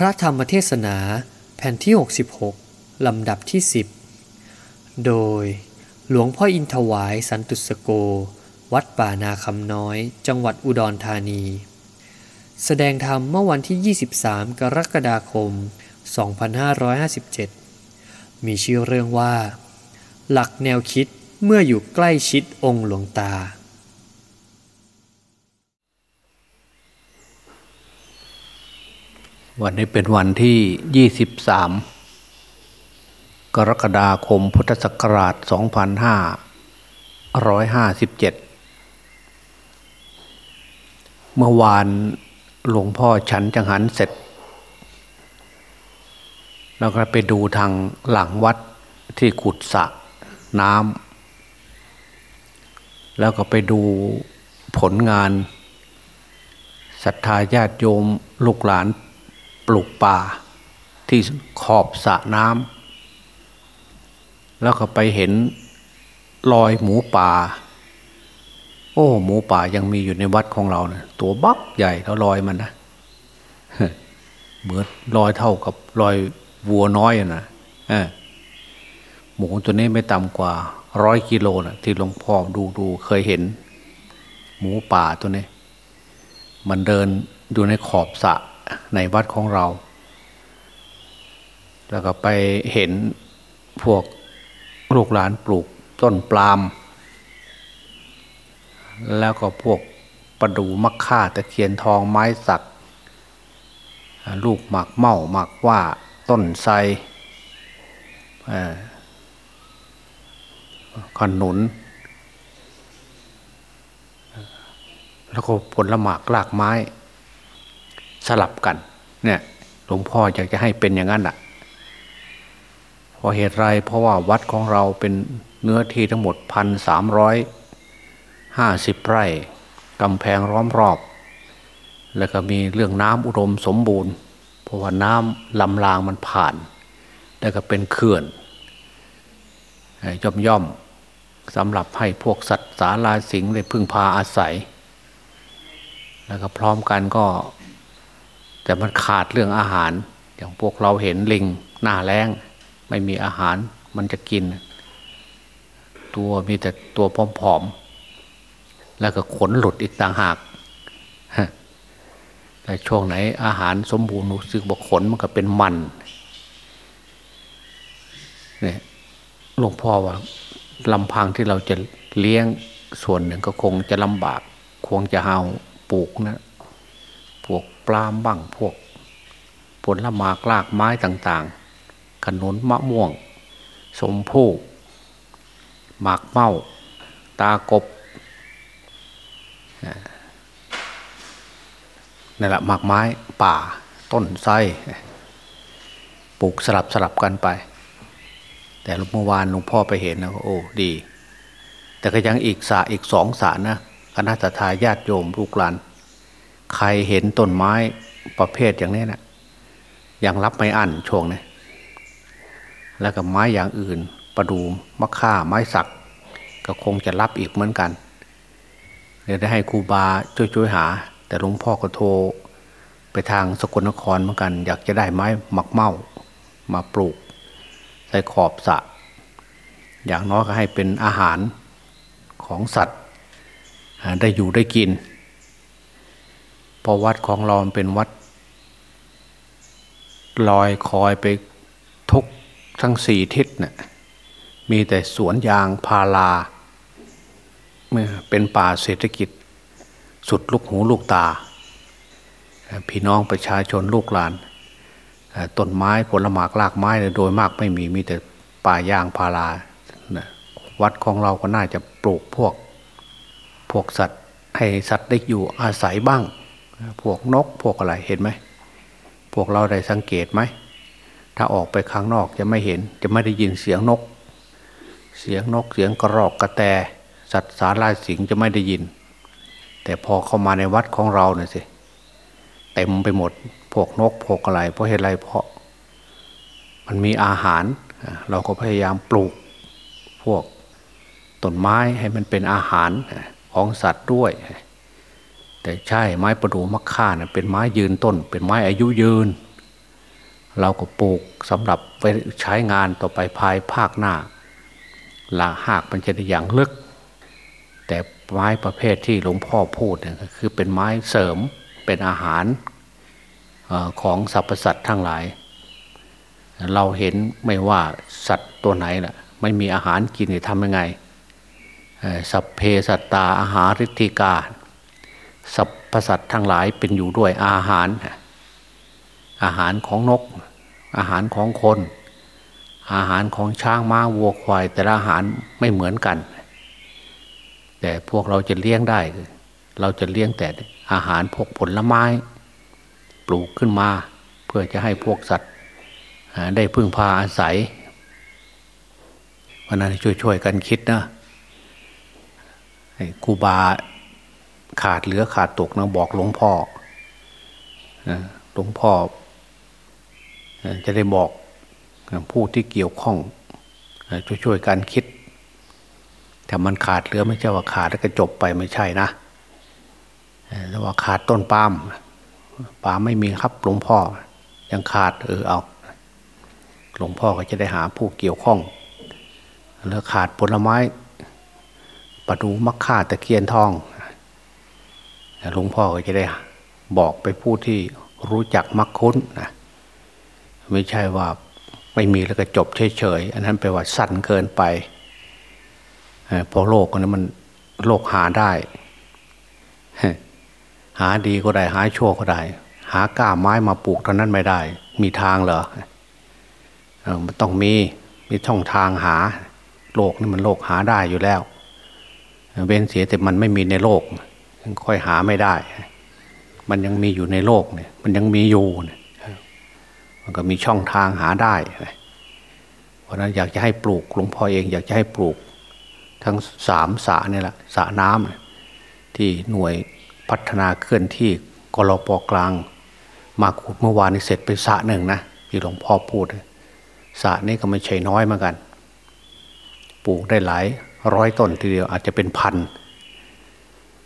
พระธรรมเทศนาแผ่นที่ 66 ลำดับที่ 10 โดยหลวงพ่ออินทวายสันตุสโก วัดป่านาคำน้อย จังหวัดอุดรธานี แสดงธรรมเมื่อวันที่ 23 กรกฎาคม 2557 มีชื่อเรื่องว่า หลักแนวคิดเมื่ออยู่ใกล้ชิดองค์หลวงตา วันนี้เป็นวันที่ 23 กรกฎาคมพุทธศักราช 2557 เมื่อวานหลวงพ่อฉันจังหันเสร็จ แล้วก็ไปดูทางหลังวัดที่ขุดสระน้ำแล้วก็ไปดูผลงานศรัทธาญาติโยมลูกหลาน ปลูกป่าที่ขอบสระน้ำแล้วก็ไปเห็นรอยหมูป่า โอ้หมูป่ายังมีอยู่ในวัดของเราเนะตัวบักใหญ่แล้วรอยมันนะเหมือนรอยเท่ากับรอยวัวน้อยนะหมูตัวนี้ไม่ต่ำกว่าร้อยกิโลนะที่หลวงพ่อดูดูเคยเห็น หมูป่าตัวนี้ มันเดินอยู่ในขอบสระ ในวัดของเรา แล้วก็ไปเห็นพวกลูกหลานปลูกต้นปลาล์มแล้วก็พวกประดูมักค่าตะเคียนทองไม้สัก ลูกหมากเม่าหมากว่าต้นไทรขนุน แล้วก็ผลหมากลากไม้ สลับกันเนี่ยหลวงพ่ออยากจะให้เป็นอย่างนั้นอะเพราะเหตุไรเพราะว่าวัดของเราเป็นเนื้อที่ทั้งหมดพันสามร้อยห้าสิบไร่กำแพงล้อมรอบ แล้วก็มีเรื่องน้ำอุดมสมบูรณ์ เพราะว่าน้ำลำรางมันผ่าน แล้วก็เป็นเขื่อนย่อมย่อมสำหรับให้พวกสัตว์สาลาสิงได้พึ่งพาอาศัย แล้วก็พร้อมกันก็ แต่มันขาดเรื่องอาหาร อย่างพวกเราเห็นลิงหน้าแรงไม่มีอาหารมันจะกิน ตัวมีแต่ตัวผอมๆ แล้วก็ขนหลุดอีกต่างหากแต่ช่วงไหนอาหารสมบูรณ์รู้สึกบอกขนมันก็เป็นมันเนี่ยหลวงพ่อว่าลำพังที่เราจะเลี้ยงส่วนหนึ่งก็คงจะลำบาก คงจะเอาปลูกนะ ปลาบ้างพวก ผลละหมากลากไม้ต่างๆ ขนุนมะม่วง สมผู้หมากเมาตากบนี่แหละหมากไม้ป่า ต้นไทรปลูกสลับสลับกันไป แต่เมื่อวานหลวงพ่อไปเห็นนะโอ้ดี แต่ก็ยังอีกสาอีกสองสานะคณะทาญาติโยมลูกหลาน ใครเห็นต้นไม้ประเภทอย่างนี้นะยังรับไม่อั้นช่วงนี้แล้วก็ไม้อย่างอื่น ประดูมะข่าไม้สัก ก็คงจะรับอีกเหมือนกันเดี๋ยวได้ให้ครูบาช่วยๆหา แต่หลวงพ่อก็โทรไปทางสกลนครเหมือนกัน อยากจะได้ไม้หมักเมามาปลูก ใส่ขอบสะ อย่างน้อยก็ให้เป็นอาหารของสัตว์ ได้อยู่ได้กิน พราะวัดของเราเป็นวัด ลอยคอยไปทุกทั้งสี่ทิศเนะี่ยมีแต่สวนยางพาราเมื่อเป็นป่าเศรษฐกิจ สุดลูกหูลูกตา พี่น้องประชาชนลูกหลานต้นไม้ผลหมากลากไม้โดยมากไม่มีมีแต่ป่ายางพาราวัดของเราก็น่าจะปลูกพวก พวกสัตว์ให้สัตว์ได้อยู่อาศัยบ้าง พวกนกพวกอะไรเห็นไหมพวกเราได้สังเกตไหมถ้าออกไปข้างนอกจะไม่เห็นจะไม่ได้ยินเสียงนก เสียงนกเสียงกระรอกกระแต สัตว์สาลายสิงจะไม่ได้ยิน แต่พอเข้ามาในวัดของเราเนี่ยสิเต็มไปหมดพวกนกพวกอะไรเพราะเหตุไรเพราะ มันมีอาหาร เราก็พยายามปลูกพวกต้นไม้ให้มันเป็นอาหารของสัตว์ด้วย แต่ใช่ไม้ประดู่มะข่าเนะเป็นไม้ยืนต้น เป็นไม้อายุยืน เราก็ปลูกสำหรับไว้ใช้งานต่อไปภายภาคหน้าลาหากมันจะได้อย่างลึก แต่ไม้ประเภทที่หลวงพ่อพูดเนี่ยคือเป็นไม้เสริมเป็นอาหารออของสรรพสัตว์ทั้งหลาย เราเห็นไม่ว่าสัตว์ตัวไหนล่ะไม่มีอาหารกินจะทำยังไงสัพเพสัตตาอาหาริธิกา สัพพสัตทั้งหลายเป็นอยู่ด้วยอาหาร อาหารของนก อาหารของคน อาหารของช้างม้าวัวควาย แต่ละอาหารไม่เหมือนกัน แต่พวกเราจะเลี้ยงได้ เราจะเลี้ยงแต่อาหารพวกผลไม้ ปลูกขึ้นมา เพื่อจะให้พวกสัตว์ได้พึ่งพาอาศัยวันนั้นช่วยๆกันคิดนะให้ครูบา ขาดเหลือขาดตกนะบอกหลวงพ่อนะหลวงพ่อจะได้บอกผู้ที่เกี่ยวข้องเอ่อช่วยๆกันคิดถ้ามันขาดเหลือไม่ใช่ว่าขาดแล้วก็จบไปไม่ใช่นะเอ่อแล้วว่าขาดต้นปาล์มปาล์มไม่มีครับหลวงพ่อ ยังขาดเออเอาหลวงพ่อก็จะได้หาผู้เกี่ยวข้อง แล้วขาดผลไม้ปลาดูมักข่าตะเคียนทอง หลวงพ่อก็จะได้บอกไปผู้ที่รู้จักมักคุ้นนะไม่ใช่ว่าไม่มีแล้วก็จบเฉยๆอันนั้นแปลว่าสั้นเกินไปเพราะโลกนั้นมันโลกหาได้ หาดีก็ได้ หาชั่วก็ได้ หาก้าไม้มาปลูกเท่านั้นไม่ได้ มีทางเหรอมันต้องมีมีช่องทางหา โลกนี่มันโลกหาได้อยู่แล้ว เว้นเสียแต่มันไม่มีในโลก ค่อยหาไม่ได้ มันยังมีอยู่ในโลกเนี่ย มันยังมีอยู่เนี่ยมันก็มีช่องทางหาได้ เพราะนั้นอยากจะให้ปลูกหลวงพ่อเองอยากจะให้ปลูก ทั้งสามสระนี่แหละสระน้ำที่หน่วยพัฒนาเคลื่อนที่กรปกลาง มาขุดเมื่อวานนี้เสร็จไปสระหนึ่งนะที่หลวงพ่อพูดสระนี้ก็ไม่ใช่น้อยเหมือนกัน ปลูกได้หลายร้อยต้นทีเดียวอาจจะเป็นพัน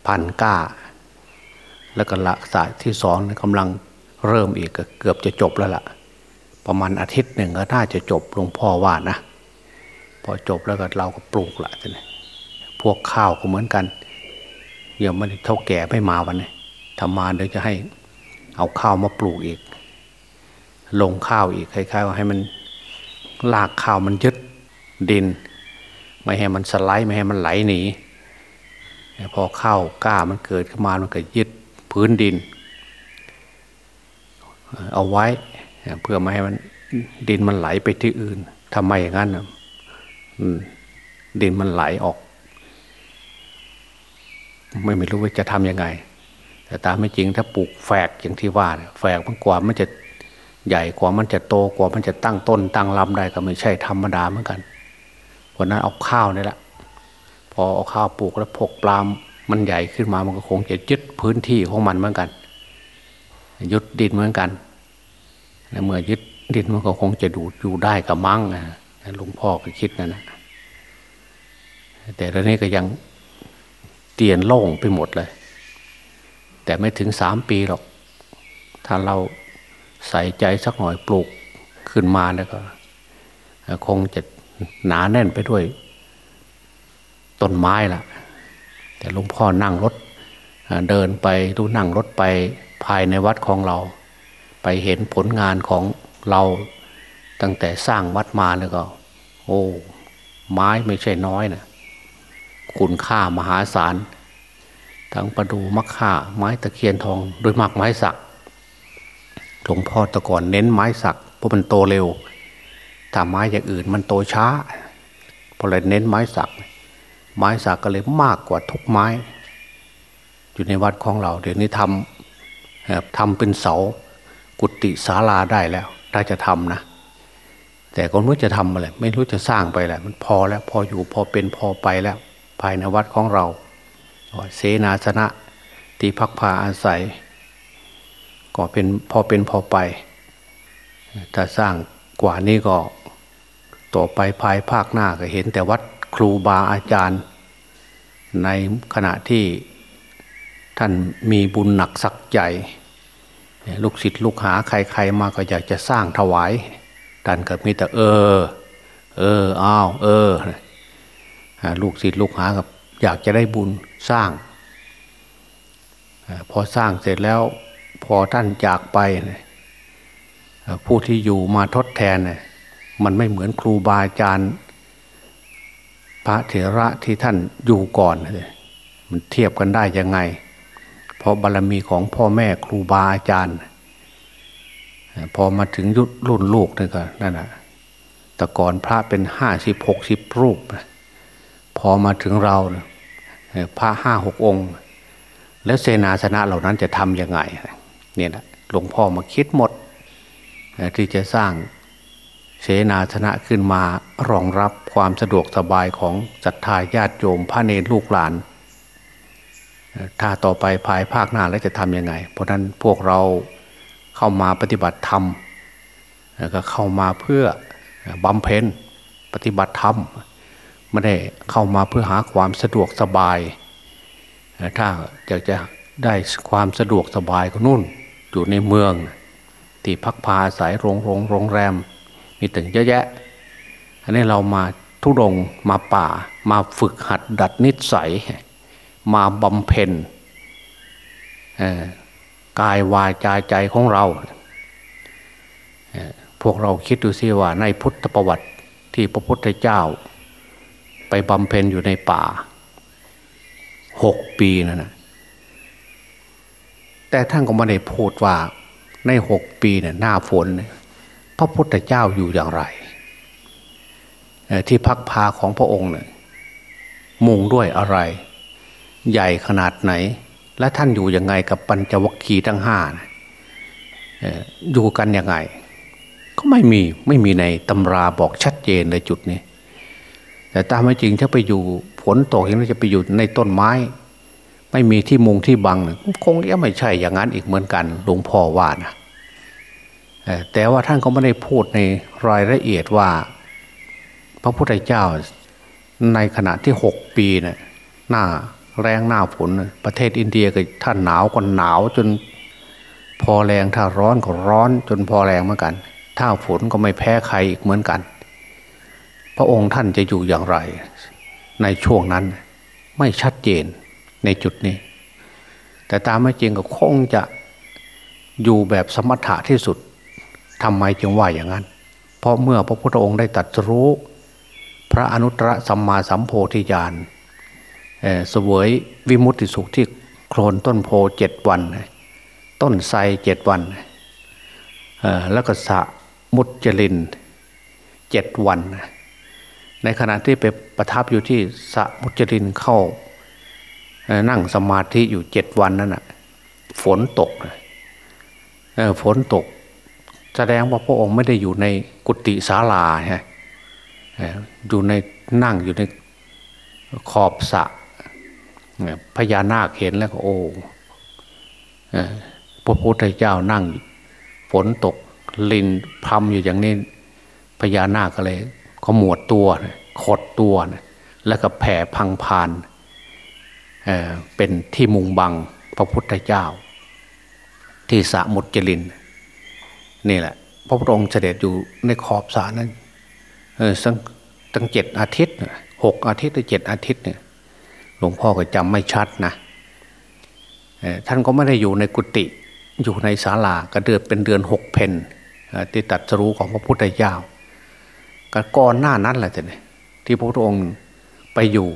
พันก้า แล้วก็ละสายที่สองกำลังเริ่มอีกเกือบจะจบแล้วล่ะ ประมาณอาทิตย์หนึ่งก็น่าจะจบหลวงพ่อว่านะ พอจบแล้วก็เราก็ปลูกละทีนี้พวกข้าวก็เหมือนกันเดี๋ยวมันเท่าแก่ไม่มาวันนี้ถ้ามาเดี๋ยวจะให้เอาข้าวมาปลูกอีก ลงข้าวอีกคล้ายๆว่าให้มันลากข้าวมันยึดดิน ไม่ให้มันสไลด์ไม่ให้มันไหลหนี พอข้าวกล้ามันเกิดขึ้นมามันก็ยึดพื้นดิน เอาไว้เพื่อไม่ให้มันดินมันไหลไปที่อื่นทำไมอย่างนั้นอืมดินมันไหลออก ไม่ไม่รู้ว่าจะทำยังไง แต่ตามไม่จริงถ้าปลูกแฝกอย่างที่ว่าแฝกมันกว่ามันจะใหญ่กว่ามันจะโตกว่ามันจะตั้งต้นตั้งลำได้ก็ไม่ใช่ธรรมดาเหมือนกันเพราะนั้นเอาข้าวนี่แหละ พอเอาข้าวปลูกแล้วพกปลามมันใหญ่ขึ้นมามันก็คงจะยึดพื้นที่ของมันเหมือนกันยึดดินเหมือนกันแล้วเมื่อยึดดินมันก็คงจะดูอยู่ได้กับมั่งนะหลวงพ่อก็คิดนะนะแต่ตอนนี้ก็ยังเตียนโล่งไปหมดเลย แต่ไม่ถึงสามปีหรอก ถ้าเราใส่ใจสักหน่อยปลูกขึ้นมาแล้วก็ คงจะหนาแน่นไปด้วย ต้นไม้ล่ะ แต่หลวงพ่อนั่งรถเดินไปดูนั่งรถไปภายในวัดของเรา ไปเห็นผลงานของเราตั้งแต่สร้างวัดมาแล้วก็ โอ้ ไม้ไม่ใช่น้อยนะคุณค่ามหาศาลทั้งประดูมักค่าไม้ตะเคียนทองโดยมากไม้สักหลวงพ่อต่ก่อนเน้นไม้สักเพราะมันโตเร็วถ้าไม้อย่างอื่นมันโตช้าพอเลยเน้นไม้สัก ไม้สักก็เลยมากกว่าทุกไม้ อยู่ในวัดของเรา เดี๋ยวนี้ทำทำเป็นเสากุฏิศาลาได้แล้ว ถ้าจะทำนะ แต่ก็ไม่รู้จะทำอะไรไม่รู้จะสร้างไปแหละมันพอแล้วพออยู่พอเป็นพอไปแล้ว ภายในวัดของเราเสนาสนะที่พักพาอาศัย ก็เป็นพอเป็นพอไปถ้าสร้างกว่านี้ก็ต่อไปภายภาคหน้าก็เห็นแต่วัด ครูบาอาจารย์ ในขณะที่ท่านมีบุญหนักสักใหญ่ลูกศิษย์ลูกหาใครๆมาก็อยากจะสร้างถวายท่านก็มีแต่เออ เอออ้าวเออลูกศิษย์ลูกหากับอยากจะได้บุญสร้าง พอสร้างเสร็จแล้วพอท่านจากไป ผู้ที่อยู่มาทดแทนมันไม่เหมือนครูบาอาจารย์ พระเถระที่ท่านอยู่ก่อนเลยมันเทียบกันได้ยังไง เพราะบารรมีของพ่อแม่ครูบาอาจารย์ พอมาถึงยุรุ่นลูกนี่ก็นั่นแหะแต่ก่อนพระเป็นห้าสิบหกสิบรูป พอมาถึงเราพระห้าหกองค์ แล้วเสนาสนะเหล่านั้นจะทำยังไงเนี่ยนะหลวงพ่อมาคิดหมดที่จะสร้าง เสนาสนะขึ้นมารองรับความสะดวกสบายของศรัทธาญาติโยมพระเนรลูกหลาน ถ้าต่อไปภายภาคหน้าแล้วจะทำยังไง เพราะนั้นพวกเราเข้ามาปฏิบัติธรรมก็เข้ามาเพื่อบำเพ็ญปฏิบัติธรรมไม่ได้เข้ามาเพื่อหาความสะดวกสบาย ถ้าอยากจะได้ความสะดวกสบายก็นู่นอยู่ในเมือง ที่พักพาสายโรงโรงโรงแรม มีถึงเยอะแยะ อันนี้เรามาทุดงมาป่า มาฝึกหัดดัดนิสัย มาบำเพ็ญกายวาจาใจของเรา พวกเราคิดดูซิว่าในพุทธประวัติที่พระพุทธเจ้า ไปบำเพ็ญอยู่ในป่าหกปีนั่นนะแต่ท่านก็ไม่ได้พูดว่าในหกปีเนี่ยหน้าฝน พระพุทธเจ้าอยู่อย่างไร ที่พักพาของพระองค์เนี่ยมุงด้วยอะไร ใหญ่ขนาดไหน และท่านอยู่ยังไงกับปัญจวัคคีย์ทั้งห้าอยู่กันยังไง ก็ไม่มีไม่มีในตำราบอกชัดเจนในจุดนี้ แต่ตามไม่จริงถ้าไปอยู่ฝนตกอย่างนี้จะไปอยู่ในต้นไม้ ไม่มีที่มุงที่บัง คงจะไม่ใช่อย่างนั้นอีกเหมือนกันหลวงพ่อว่านะ แต่ว่าท่านก็ไม่ได้พูดในรายละเอียดว่า พระพุทธเจ้าในขณะที่หกปีเนะ่ยหน้าแรงหน้าฝนประเทศอินเดียก็ท่านหนาวก็หนาวจนพอแรงถ้าร้อนก็ร้อนจนพอแรงเหมือนกัน ถ้าฝนก็ไม่แพ้ใครอีกเหมือนกัน พระองค์ท่านจะอยู่อย่างไร ในช่วงนั้นไม่ชัดเจนในจุดนี้ แต่ตามไม่จริงก็คงจะอยู่แบบสมถะที่สุด ทำไมจึงว่าอย่างนั้น เพราะเมื่อพระพุทธองค์ได้ตัดรู้ พระอนุตตรสัมมาสัมโพธิญาณเสวยวิมุตติสุขที่โคลนต้นโพเจ็ดวัน ต้นไทรเจ็ดวันแล้วก็สะมุจลินเจ็ดวัน ในขณะที่ไปประทับอยู่ที่สะมุจลินเข้า นั่งสมาธิอยู่เจ็ดวันนั่นน่ะฝนตกฝนตก แสดงว่าพระองค์ไม่ได้อยู่ในกุฏิศาลาฮะอยู่ในนั่งอยู่ในขอบสะพญานาคเห็นแล้วก็โอ้พระพุทธเจ้านั่งฝนตกลินพรมอยู่อย่างนี้พญานาคก็เลยเขาหมวดตัวขดตัวแล้วก็แผ่พังพานเป็นที่มุงบังพระพุทธเจ้า ที่สะมุจลิน นี่แหละ พระพุทธองค์เสด็จอยู่ในขอบสานั้นตั้งเจ็ดอาทิตย์หกอาทิตย์หรือเจ็ดอาทิตย์เนี่ยหลวงพ่อก็จำไม่ชัดนะท่านก็ไม่ได้อยู่ในกุฏิอยู่ในศาลาก็เดือนเป็นเดือนหกเพนที่ตัดสรู้ของพระพุทธเจ้าก็ก่อนหน้านั้นแหละท่านที่พระพุทธองค์ไปอยู่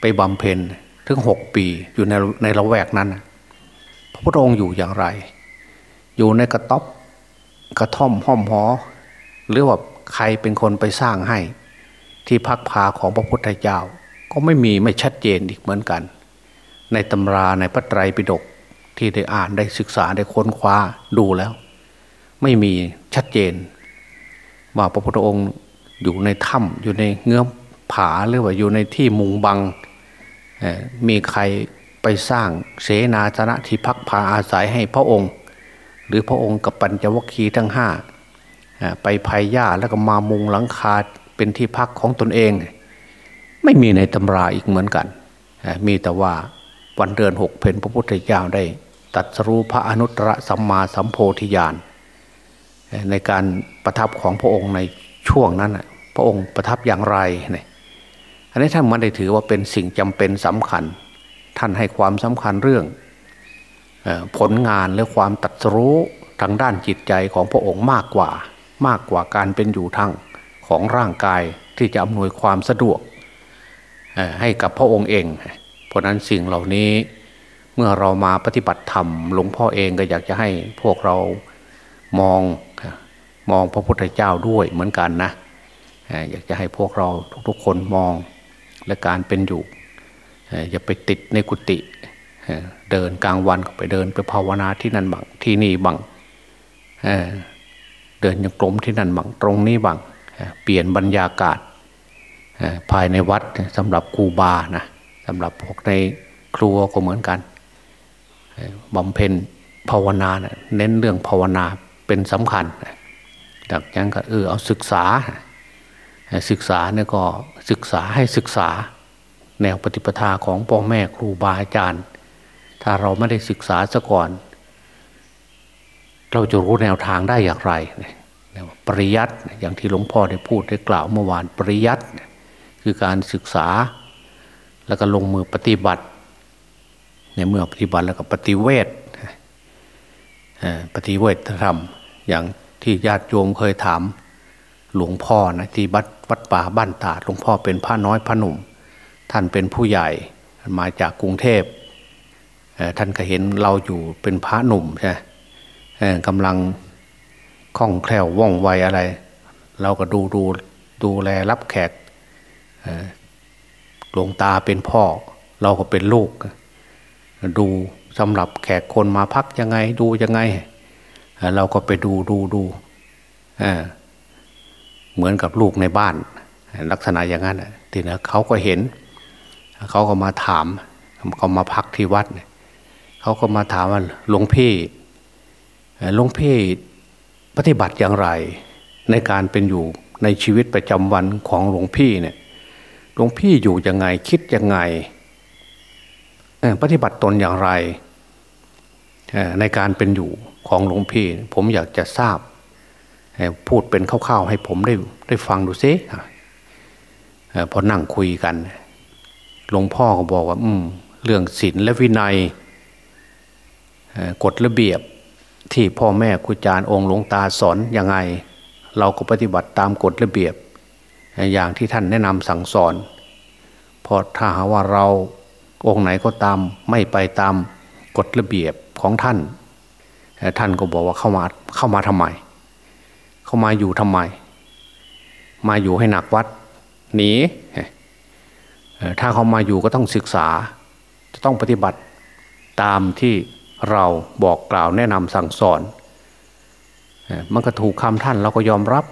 ไปบำเพ็ญถึงหกปีอยู่ในในละแวกนั้นพระพุทธองค์อยู่อย่างไร อยู่ในกระต๊อบ กระท่อมห้อมหอ หรือว่าใครเป็นคนไปสร้างให้ ที่พักพาของพระพุทธเจ้า ก็ไม่มีไม่ชัดเจนอีกเหมือนกัน ในตำราในพระไตรปิฎกที่ได้อ่านได้ศึกษาได้ค้นคว้าดูแล้ว ไม่มีชัดเจน ว่าพระพุทธองค์อยู่ในถ้ำอยู่ในเงื้อมผาหรือว่าอยู่ในที่มุงบัง มีใครไปสร้างเสนาสนะที่พักพาอาศัยให้พระองค์ หรือพระองค์กับปัญจวัคคีย์ทั้งห้าไปภัยญาแล้วก็มามุงหลังคาเป็นที่พักของตนเอง ไม่มีในตำราอีกเหมือนกัน มีแต่ว่าวันเดือนหกเพนพระพุทธเจ้าได้ ตัดสรู้พระอนุตตรสัมมาสัมโพธิญาณในการประทับของพระองค์ในช่วงนั้น พระองค์ประทับอย่างไรเนี่ยอันนี้ท่านมันได้ถือว่าเป็นสิ่งจำเป็นสำคัญ ท่านให้ความสำคัญเรื่อง ผลงานและความตัดรู้ทางด้านจิตใจของพระองค์มากกว่า มากกว่าการเป็นอยู่ทางของร่างกายที่จะอำนวยความสะดวกให้กับพระองค์เอง เพราะนั้นสิ่งเหล่านี้เมื่อเรามาปฏิบัติธรรมหลวงพ่อเองก็อยากจะให้พวกเรามองมองพระพุทธเจ้าด้วยเหมือนกันนะอยากจะให้พวกเราทุกๆคนมองและการเป็นอยู่อย่าไปติดในกุฏิ เดินกลางวันก็ไปเดินไปภาวนาที่นั่นบังที่นี่บังเดินยังกลมที่นั่นบังตรงนี้บังเปลี่ยนบรรยากาศภายในวัดสำหรับครูบานะสำหรับพวกในครัวก็เหมือนกันบำเพ็ญภาวนานะเน้นเรื่องภาวนาเป็นสำคัญดังนั้นก็เออเอาศึกษา ศึกษาเนี่ยก็ศึกษาให้ศึกษา แนวปฏิปทาของพ่อแม่ครูบาอาจารย์ ถ้าเราไม่ได้ศึกษาซะก่อน เราจะรู้แนวทางได้อย่างไร ปริยัติอย่างที่หลวงพ่อได้พูดได้กล่าวเมื่อวานปริยัติคือการศึกษาแล้วก็ลงมือปฏิบัติในเมื่อปฏิบัติแล้วก็ปฏิเวทปฏิเวทธรรม อย่างที่ญาติโยมเคยถามหลวงพ่อนะที่วัดวัดป่าบ้านตาหลวงพ่อเป็นพระน้อยพระหนุ่ม ท่านเป็นผู้ใหญ่มาจากกรุงเทพ ท่านก็เห็นเราอยู่เป็นพระหนุ่มใช่กำลังคล่องแคล่วว่องไวอะไร เราก็ดูดูดูแลรับแขกหลวงตาเป็นพ่อ เราก็เป็นลูก ดูสำหรับแขกคนมาพักยังไงดูยังไง เราก็ไปดูดูดูเหมือนกับลูกในบ้าน ลักษณะอย่างนั้นทีนี้เขาก็เห็น เขาก็มาถามเขามาพักที่วัดเขาก็มาถามว่าหลวงพี่หลวงพี่ปฏิบัติอย่างไร ในการเป็นอยู่ในชีวิตประจำวันของหลวงพี่เนี่ยหลวงพี่อยู่ยังไงคิดยังไงปฏิบัติตนอย่างไร ในการเป็นอยู่ของหลวงพี่ ผมอยากจะทราบ พูดเป็นคร่าวๆให้ผมได้ได้ฟังดูซิพอนั่งคุยกันหลวงพ่อก็บอกว่า อืม เรื่องศีลและวินัย กฎระเบียบที่พ่อแม่ครูอาจารย์องค์หลวงตาสอนยังไง เราก็ปฏิบัติตามกฎระเบียบ อย่างที่ท่านแนะนำสั่งสอนพอถ้าหาว่าเราองค์ไหนก็ตามไม่ไปตามกฎระเบียบของท่าน ท่านก็บอกว่าเข้ามาเข้ามาทำไม เข้ามาอยู่ทำไม มาอยู่ให้หนักวัดหนีถ้าเขามาอยู่ก็ต้องศึกษา จะต้องปฏิบัติตามที่ เราบอกกล่าวแนะนำสั่งสอน มันก็ถูกคำท่านเราก็ยอมรับ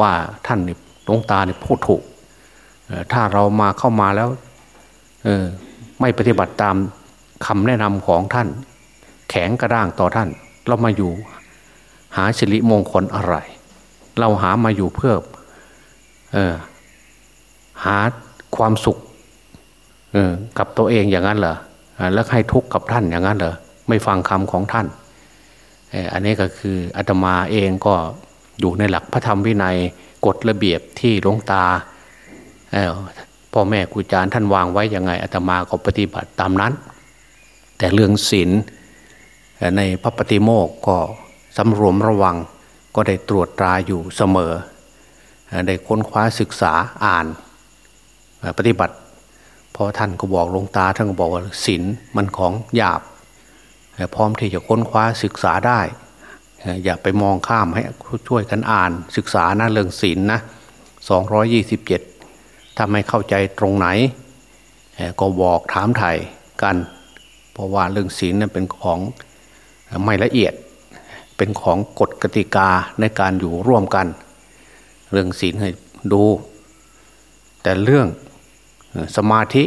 ว่าท่านนี่ลวงตาเนี่ยพูดถูก ถ้าเรามาเข้ามาแล้วไม่ปฏิบัติตามคำแนะนำของท่าน แข็งกระด้างต่อท่าน เรามาอยู่หาสิริมงคลอะไร เราหามาอยู่เพื่ออหาความสุขกับตัวเองอย่างนั้นเหรอแล้วให้ทุกข์กับท่านอย่างนั้นเหรอ ไม่ฟังคำของท่าน อันนี้ก็คืออาตมาเองก็อยู่ในหลักพระธรรมวินัยกฎระเบียบที่หลวงตาพ่อแม่ครูอาจารย์ท่านวางไว้ยังไงอาตมาก็ปฏิบัติตามนั้น แต่เรื่องศีลในพระปฏิโมกก็สำรวมระวังก็ได้ตรวจตราอยู่เสมอ ได้ค้นคว้าศึกษาอ่านปฏิบัติพอท่านก็บอกลงตาท่านก็บอกว่าศีลมันของหยาบ พร้อมที่จะค้นคว้าศึกษาได้ อย่าไปมองข้ามให้ช่วยกันอ่านศึกษานะเรื่องศีลนนะ227 ถ้าไม่เข้าใจตรงไหน ก็บอกถามไถ่กัน เพราะว่าเรื่องศีลนั้นเป็นของไม่ละเอียด เป็นของกฎกติกาในการอยู่ร่วมกัน เรื่องศีลให้ดู แต่เรื่องสมาธิ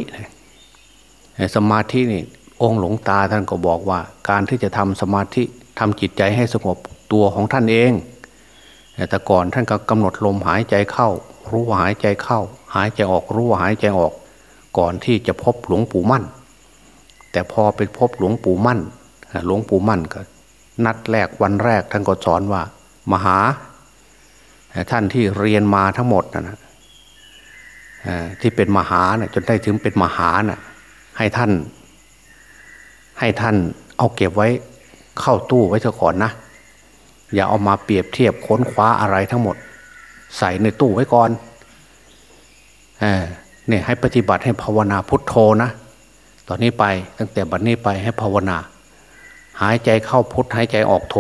สมาธินี่ องค์หลวงตาท่านก็บอกว่า การที่จะทำสมาธิทำจิตใจให้สงบตัวของท่านเอง แต่ก่อนท่านก็กำหนดลมหายใจเข้า รู้ว่าหายใจเข้า หายใจออกรู้ว่าหายใจออก ก่อนที่จะพบหลวงปู่มั่น แต่พอไปพบหลวงปู่มั่นหลวงปู่มั่นก็ นัดแรกวันแรกท่านก็สอนว่า มหา ท่านที่เรียนมาทั้งหมดนะที่เป็นมหานะจนได้ถึงเป็นมหานะให้ท่าน ให้ท่านเอาเก็บไว้เข้าตู้ไว้เถอะก่อนนะ อย่าเอามาเปรียบเทียบค้นคว้าอะไรทั้งหมด ใส่ในตู้ไว้ก่อนเนี่ยให้ปฏิบัติให้ภาวนาพุทโธนะ ตอนนี้ไปตั้งแต่บัดนี้ไปให้ภาวนา หายใจเข้าพุทหายใจออกโธ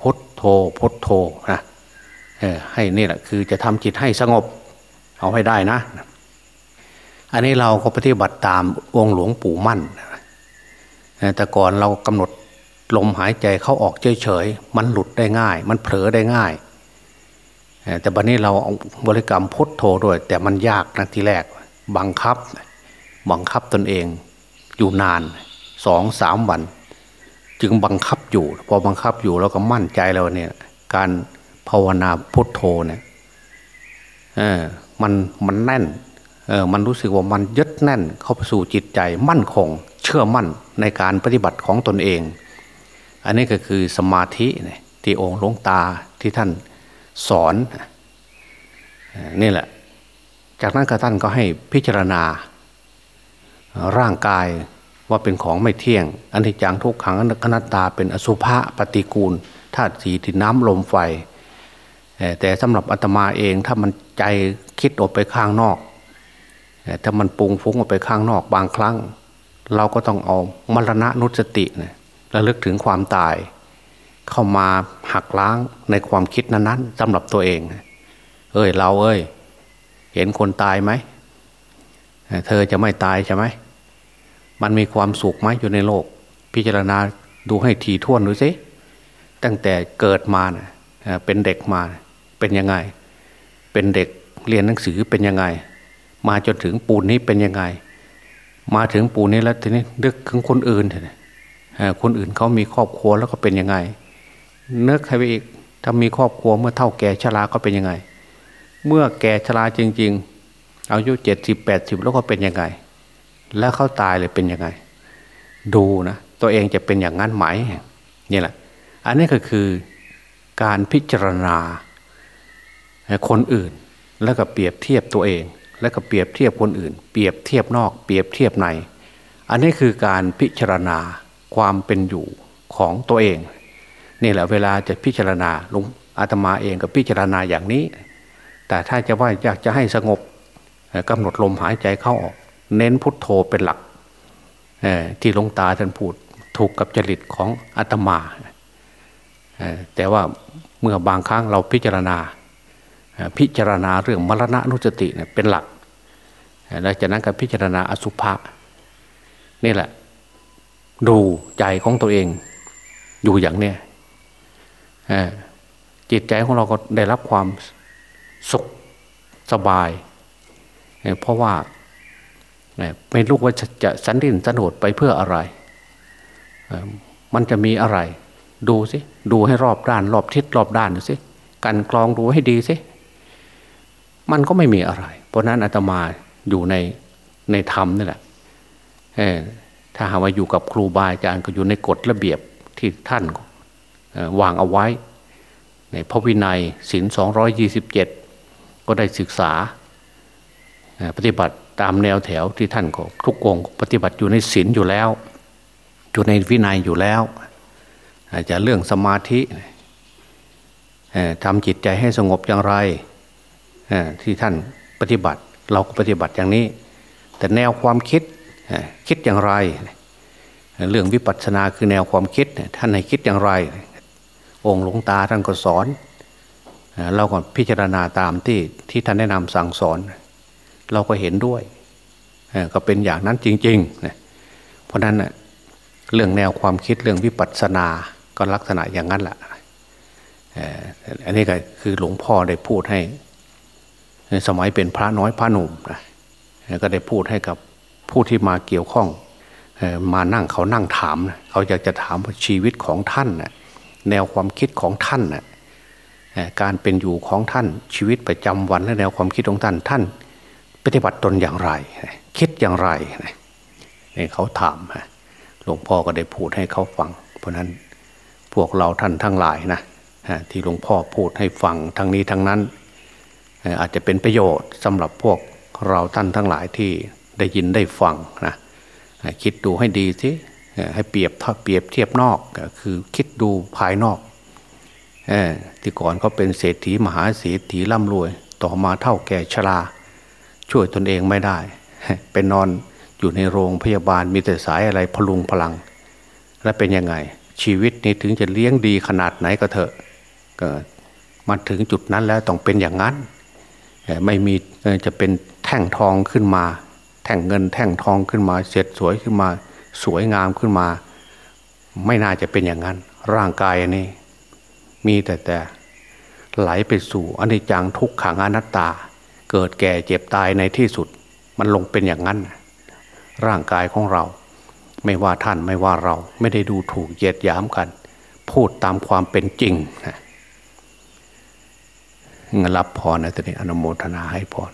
พุทโธพุทโธนะให้นี่แหละคือจะทำจิตให้สงบ เอาให้ได้นะ อันนี้เราก็ปฏิบัติตามองหลวงปู่มั่น แต่ก่อนเรากำหนดลมหายใจเข้าออกเฉยๆ มันหลุดได้ง่าย มันเผลอได้ง่าย แต่บัดนี้เราบริกรรมพุทโธด้วย แต่มันยากนะทีแรก บังคับ บังคับตนเองอยู่นานสองสามวัน จึงบังคับอยู่ พอบังคับอยู่เราก็มั่นใจแล้วเนี่ย การภาวนาพุทโธเนี่ยเออมันมันแน่นเออมันรู้สึกว่ามันยึดแน่นเข้าไปสู่จิตใจมั่นคง เชื่อมั่นในการปฏิบัติของตนเอง อันนี้ก็คือสมาธิที่องค์หลวงตาที่ท่านสอนนี่แหละ จากนั้นก็ท่านก็ให้พิจารณา ร่างกายว่าเป็นของไม่เที่ยง อันที่จังทุกขังอนัตตาเป็นอสุภะปฏิกูลธาตุสีที่น้ำลมไฟ แต่สำหรับอาตมาเองถ้ามันใจคิดออกไปข้างนอก ถ้ามันปุงฟุ้งออกไปข้างนอกบางครั้ง เราก็ต้องเอามรณะนุสตินะระลึกถึงความตาย เข้ามาหักล้างในความคิดนั้นๆสำหรับตัวเอง เอ้ยเราเอ้ย เห็นคนตายไหมเธอจะไม่ตายใช่ไหมมันมีความสุขไหมอยู่ในโลก พิจารณาดูให้ทีท่วนดูสิตั้งแต่เกิดมาเนะเป็นเด็กมาเป็นยังไง เป็นเด็กเรียนหนังสือเป็นยังไง มาจนถึงปูนนี้เป็นยังไง มาถึงปูนนี้แล้วทีนี้นึกถึงคนอื่นเถอะคนอื่นเขามีครอบครัวแล้วก็เป็นยังไงนึกใครไปอีกถ้ามีครอบครัวเมื่อเท่าแก่ชราก็เป็นยังไง เมื่อแก่ชราจริง ๆ อายุเจ็ดสิบแปดสิบแล้วก็เป็นยังไง แล้วเขาตายเลยเป็นยังไง ดูนะตัวเองจะเป็นอย่างนั้นไหมนี่แหละ อันนี้ก็คือการพิจารณาคนอื่นแล้วก็เปรียบเทียบตัวเอง แล้วก็เปรียบเทียบคนอื่น เปรียบเทียบนอก เปรียบเทียบใน อันนี้คือการพิจารณาความเป็นอยู่ของตัวเอง นี่แหละเวลาจะพิจารณาลุงอาตมาเองก็พิจารณาอย่างนี้ แต่ถ้าจะว่าอยากจะให้สงบกำหนดลมหายใจเข้าออก เน้นพุทโธเป็นหลักที่หลวงตาท่านพูดถูกกับจริตของอาตมาแต่ว่าเมื่อบางครั้งเราพิจารณา พิจารณาเรื่องมรณะนุสติเป็นหลักแล้วจากนั้นก็พิจารณาอสุภะนี่แหละ ดูใจของตัวเองอยู่อย่างเนี้ยจิตใจของเราก็ได้รับความสุขสบาย เพราะว่าไม่รู้ว่าจะสันดินสนโดไปเพื่ออะไร มันจะมีอะไร ดูสิ ดูให้รอบด้าน รอบทิศรอบด้านดูสิ กันกรองดูให้ดีสิ มันก็ไม่มีอะไร เพราะนั้นอาตมาอยู่ในในธรรมนี่แหละถ้าหาว่าอยู่กับครูบาอาจารย์ก็อยู่ในกฎระเบียบที่ท่านวางเอาไว้ ในพระวินัยศินสองยี่สิบเจ็ดก็ได้ศึกษา ปฏิบัติตามแนวแถวที่ท่านก็ทุกองปฏิบัติอยู่ในศีลอยู่แล้ว อยู่ในวินัยอยู่แล้ว อาจจะเรื่องสมาธิทำจิตใจให้สงบอย่างไร ที่ท่านปฏิบัติ เราก็ปฏิบัติอย่างนี้ แต่แนวความคิดคิดอย่างไร เรื่องวิปัสสนาคือแนวความคิดท่านให้คิดอย่างไร องค์หลวงตาท่านก็สอน เราก็พิจารณาตามที่ที่ท่านแนะนำสั่งสอน เราก็เห็นด้วยก็เป็นอย่างนั้นจริงๆเพราะนั้นเรื่องแนวความคิดเรื่องวิปัสสนาก็ลักษณะอย่างนั้นแหละอันนี้ก็คือหลวงพ่อได้พูดให้ สมัยเป็นพระน้อยพระหนุ่มนะก็ได้พูดให้กับผู้ที่มาเกี่ยวข้องมานั่งเขานั่งถามเขาอยากจะถามว่าชีวิตของท่านแนวความคิดของท่านการเป็นอยู่ของท่านชีวิตประจำวันและแนวความคิดของท่านท่าน ปฏิบัติตนอย่างไร คิดอย่างไรนี่เขาถามหลวงพ่อก็ได้พูดให้เขาฟัง เพราะนั้นพวกเราท่านทั้งหลายนะที่หลวงพ่อพูดให้ฟังทั้งนี้ทั้งนั้น อาจจะเป็นประโยชน์สำหรับพวกเราท่านทั้งหลายที่ได้ยินได้ฟังนะคิดดูให้ดีสิให้เปรียบเปรียบเทียบนอกคือคิดดูภายนอกที่ก่อนเขาเป็นเศรษฐีมหาเศรษฐีร่ำรวย ต่อมาเท่าแก่ชราช่วยตนเองไม่ได้เป็นนอนอยู่ในโรงพยาบาลมีแต่สายอะไรพลุงพลัง และเป็นยังไง ชีวิตนี้ถึงจะเลี้ยงดีขนาดไหนก็เถอะก็มาถึงจุดนั้นแล้วต้องเป็นอย่างนั้น ไม่มีจะเป็นแท่งทองขึ้นมา แท่งเงินแท่งทองขึ้นมาเสร็จสวยขึ้นมา สวยงามขึ้นมา ไม่น่าจะเป็นอย่างนั้น ร่างกายอันนี้ มีแต่แต่ไหลไปสู่อนิจจังทุกขังอนัตตา เกิดแก่เจ็บตายในที่สุด มันลงเป็นอย่างนั้น ร่างกายของเรา ไม่ว่าท่านไม่ว่าเราไม่ได้ดูถูกเยียดยามกัน พูดตามความเป็นจริงนะ รับพรนะตอนนี้อนุโมทนาให้พร